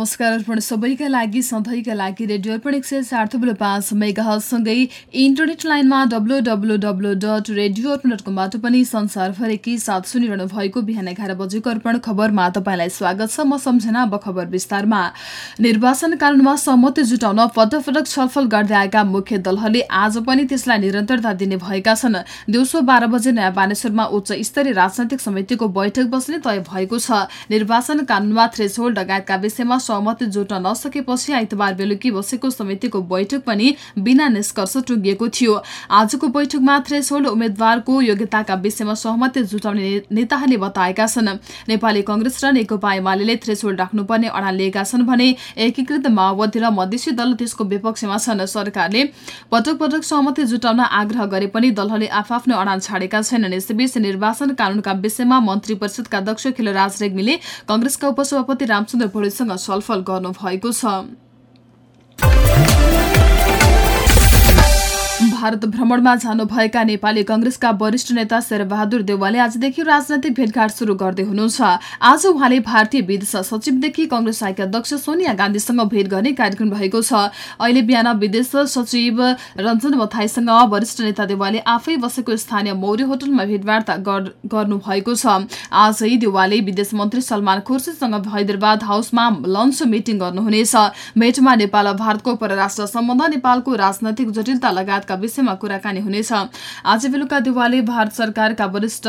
नमस्कार अर्पण सबैका लागि सधैँका लागि रेडियो अर्पण एक सय चार थुप्रो पाँच मेगासँगै इन्टरनेट लाइनमा W W W dot radio Arpan dot कमबाट पनि संसारभरिकै साथ सुनिरहनु भएको बिहान एघार बजेको अर्पण खबरमा तपाईँलाई स्वागत छ। म सम्झना अब खबर विस्तारमा। निर्वाचन कानुनमा सहमति जुटाउन पटक छलफल गर्दै आएका मुख्य दलहरूले आज पनि त्यसलाई निरन्तरता दिने भएका छन्। दिउँसो बाह्र बजे नयाँ बानेश्वरमा उच्च स्तरीय राजनैतिक समितिको बैठक बस्ने तय भएको छ। निर्वाचन कानुनमा थ्रेसहोल्ड लगायतका विषयमा सहमति जुट्न नसकेपछि आइतबार बेलुकी बसेको समितिको बैठक पनि बिना निष्कर्ष टुङ्गिएको थियो। आजको बैठकमा थ्रेसहोल्ड उम्मेद्वारको योग्यताका विषयमा सहमति जुटाउने नेताहरूले बताएका छन्। नेपाली कंग्रेस र नेकपा एमाले थ्रेसहोल्ड राख्नुपर्ने अडान लिएका छन् भने एकीकृत माओवादी र मधेसी दल त्यसको विपक्षमा छन्। सरकारले पटक पटक सहमति जुटाउन आग्रह गरे पनि दलहरूले आफआफ्नो अडान छाडेका छैनन्। यसैबीच निर्वाचन कानूनका विषयमा मन्त्री परिषदका अध्यक्ष खिलराज रेग्मीले कंग्रेसका उपसभापति रामचन्द्र पौडेलसँग छलफल गर्नुभएको छ भारत भ्रमणमा जानुभएका नेपाली कंग्रेसका वरिष्ठ नेता शेरबहादुर देवालले आजदेखि राजनैतिक भेटघाट शुरू गर्दै हुनुहुन्छ। आज उहाँले भारतीय विदेश सचिवदेखि कंग्रेस आइका अध्यक्ष सोनिया गान्धीसँग भेट गर्ने कार्यक्रम रहेको छ। अहिले बिहान विदेश सचिव रञ्जन बथाईसँग वरिष्ठ नेता देवालले आफै बसेको स्थानीय मौर्य होटलमा भेटवार्ता गर्नुभएको छ। आजै देवालले विदेश मन्त्री सलमान खुर्सीसँग हैदराबाद हाउसमा लन्च मिटिङ गर्नुहुनेछ। भेटमा नेपाल भारतको परराष्ट्र सम्बन्ध नेपालको राजनैतिक जटिलता लगायतका विषयमा कुराकानी हुनेछ। आज बेलुका देवालले भारत सरकारका वरिष्ठ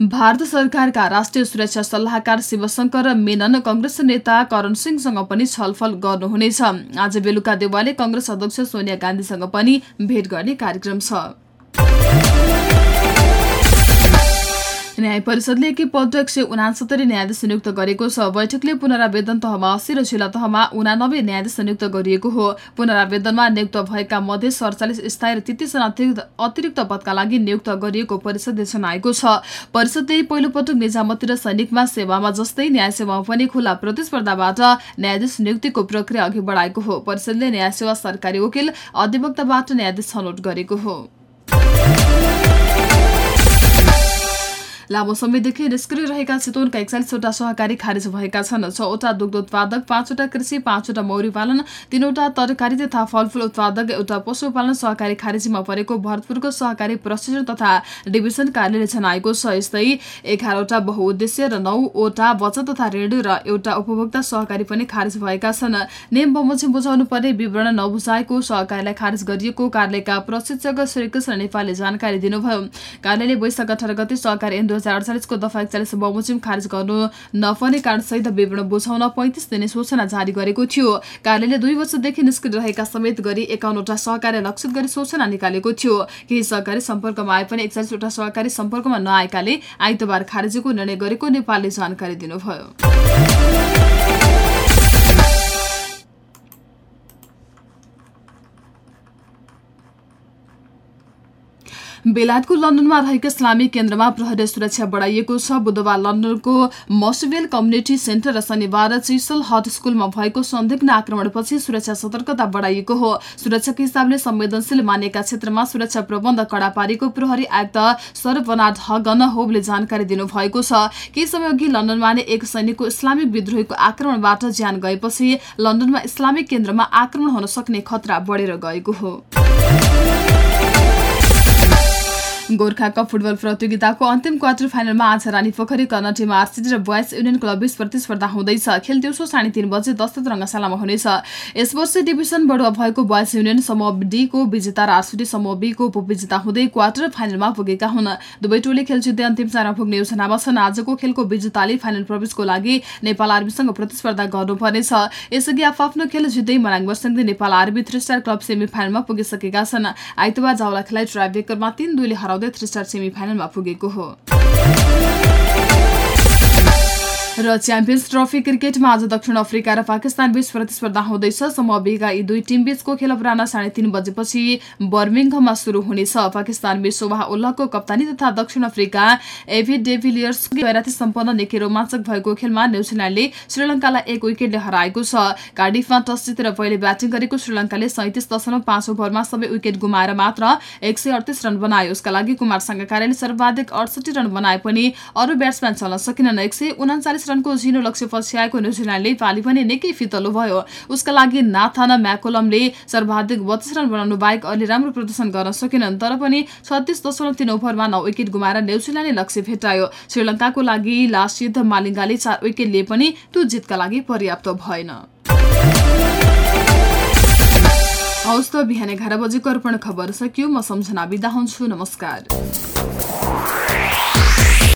भारत सरकारका राष्ट्रिय सुरक्षा सल्लाहकार शिवशंकर मेनन कंग्रेस नेता करण सिंहसँग पनि छलफल गर्नुहुनेछ। आज बेलुका देवालले कंग्रेस अध्यक्ष सोनिया गान्धीसँग पनि भेट गर्ने कार्यक्रम छ। न्याय परिषदले एकैपल्ट एक सय उनासत्तरी न्यायाधीश नियुक्त गरेको छ। बैठकले पुनरावेदन तहमा अस्सी र जिल्ला तहमा उनानब्बे न्यायाधीश नियुक्त गरिएको हो। पुनरावेदनमा नियुक्त भएका मध्ये सडचालिस स्थायी र तेत्तिसजना अतिरिक्त पदका लागि नियुक्त गरिएको परिषदले जनाएको छ। परिषदले पहिलोपटक निजामती र सैनिकमा सेवामा जस्तै न्याय सेवामा पनि खुला प्रतिस्पर्धाबाट न्यायाधीश नियुक्तिको प्रक्रिया अघि बढाएको हो। परिषदले न्याय सेवा सरकारी वकिल अधिवक्ताबाट न्यायाधीश छनौट गरेको हो। लामो समयदेखि निष्क्रिय रहेका चितवनका एकचालिसवटा सहकारी खारेज भएका छन्। छवटा दुग्ध उत्पादक पाँचवटा कृषि पाँचवटा मौरी पालन तीनवटा तरकारी तथा फलफूल उत्पादक एउटा पशुपालन सहकारी खारेजीमा परेको भरतपुरको सहकारी प्रशिक्षण तथा डिभिजन कार्यालयले जनाएको छ। यस्तै एघारवटा बहुउद्देश्य र नौवटा बचत तथा ऋण र एउटा उपभोक्ता सहकारी पनि खारेज भएका छन्। नियम बमोजिम बुझाउनु पर्ने विवरण नबुझाएको सहकारीलाई खारेज गरिएको कार्यालयका प्रशिक्षक श्रीकृष्ण नेपालले जानकारी दिनुभयो। कार्यालयले वैशाख अठार गते सहकारी हजार अडचालिसको दफा एकचालिस बमोजिम खारेज गर्नु नपर्ने कारणसहित विवरण बुझाउन पैंतिस दिने सूचना जारी गरेको थियो। कार्यालयले दुई वर्षदेखि निष्क्रिय रहेका समेत गरी एकाउन्नवटा सहकारी लक्षित गरी सूचना निकालेको थियो। केही सहकारी सम्पर्कमा आए पनि एकचालिसवटा सहकारी सम्पर्कमा नआएकाले आइतबार खारेजीको निर्णय गरेको नेपालले जानकारी दिनुभयो। बेलायतको लन्डनमा रहेको इस्लामिक केन्द्रमा प्रहरी सुरक्षा बढाइएको छ। बुधबार लन्डनको मसवेल कम्युनिटी सेन्टर र शनिबार चिसल हट स्कुलमा भएको संदिग्ध आक्रमणपछि सुरक्षा सतर्कता बढाइएको हो। सुरक्षाको हिसाबले संवेदनशील मानिएका क्षेत्रमा सुरक्षा प्रबन्ध कड़ा पारेको प्रहरी आयुक्त सरबनाड हगन होबले जानकारी दिनुभएको छ। केही समय अघि लन्डनमा नै एक सैनिकको इस्लामिक विद्रोहीको आक्रमणबाट ज्यान गएपछि लन्डनमा इस्लामिक केन्द्रमा आक्रमण हुन सक्ने खतरा बढेर गएको हो। गोर्खा कप फुटबल प्रतियोगिताको अन्तिम क्वार्टर फाइनलमा आज रानी पोखरी कर्णटी आरसिटी र बोइस युनियन क्लब बीच प्रतिस्पर्धा हुँदैछ। खेल दिउँसो साढे तिन बजे दस्तत रङ्गशालामा हुनेछ। यस वर्ष डिभिजन बढुवा भएको बोइस युनियन समूह डीको विजेता र आरसिटी समूह बीको उपविजेता हुँदै क्वार्टर फाइनलमा पुगेका हुन्। दुवै टोली खेल जित्दै अन्तिम चारमा पुग्ने योजनामा छन्। आजको खेलको विजेताले फाइनल प्रवेशको लागि नेपाल आर्मीसँग प्रतिस्पर्धा गर्नुपर्नेछ। यसअघि आफ्नो खेल जित्दै Manang Basanti Nepal army three star club semi फाइनलमा पुगिसकेका छन्। आइतबार जावला खेलाइ ट्राइब्रेकरमा तीन दुईले हराउँदै थ्री स्टार सेमी फाइनलमा पुगेको हो। र च्याम्पियन्स ट्रफी क्रिकेटमा आज दक्षिण अफ्रिका र पाकिस्तान बीच प्रतिस्पर्धा हुँदैछ। समूह बेगा यी दुई टिम बीचको खेल अपराह साढे तीन बजेपछि बर्मिङमा शुरू हुनेछ। पाकिस्तान बीच शोभा उल्लाहको कप्तानी तथा दक्षिण अफ्रिका एभी डेभिलियर्स गैराती सम्पन्न निकै रोमाञ्चक भएको खेलमा न्युजिल्याण्डले श्रीलङ्कालाई एक विकेटले हराएको छ। कार्डिफमा टस जितेर पहिले ब्याटिङ गरेको श्रीलङ्काले सैतिस दशमलव पाँच ओभरमा सबै विकेट गुमाएर मात्र एक रन बनायो। उसका लागि कुमार सङ्घकार्यले सर्वाधिक अडसठी रन बनाए पनि अरू ब्याट्सम्यान चल्न सकिनन्। एक चालिस रनको झिनो लक्ष्य पछ्याएको न्युजिल्याण्डले पाली पनि निकै फितलो भयो। उसका लागि नाथाना म्याकोलमले सर्वाधिक बत्तीस रन बनाउनु बाहेक अहिले राम्रो प्रदर्शन गर्न सकेनन् तर पनि छत्तिस दशमलव तीन ओभरमा नौ विकेट गुमाएर न्युजिल्याण्डले लक्ष्य भेटायो श्रीलङ्काको लागि लासित मालिङ्गाले चार विकेट लिए पनि त्यो जितका लागि पर्याप्त भएन। हौस् त बिहान एघार बजेको अर्पण खबर सकियो म सम्झना बिदा हुन्छु नमस्कार।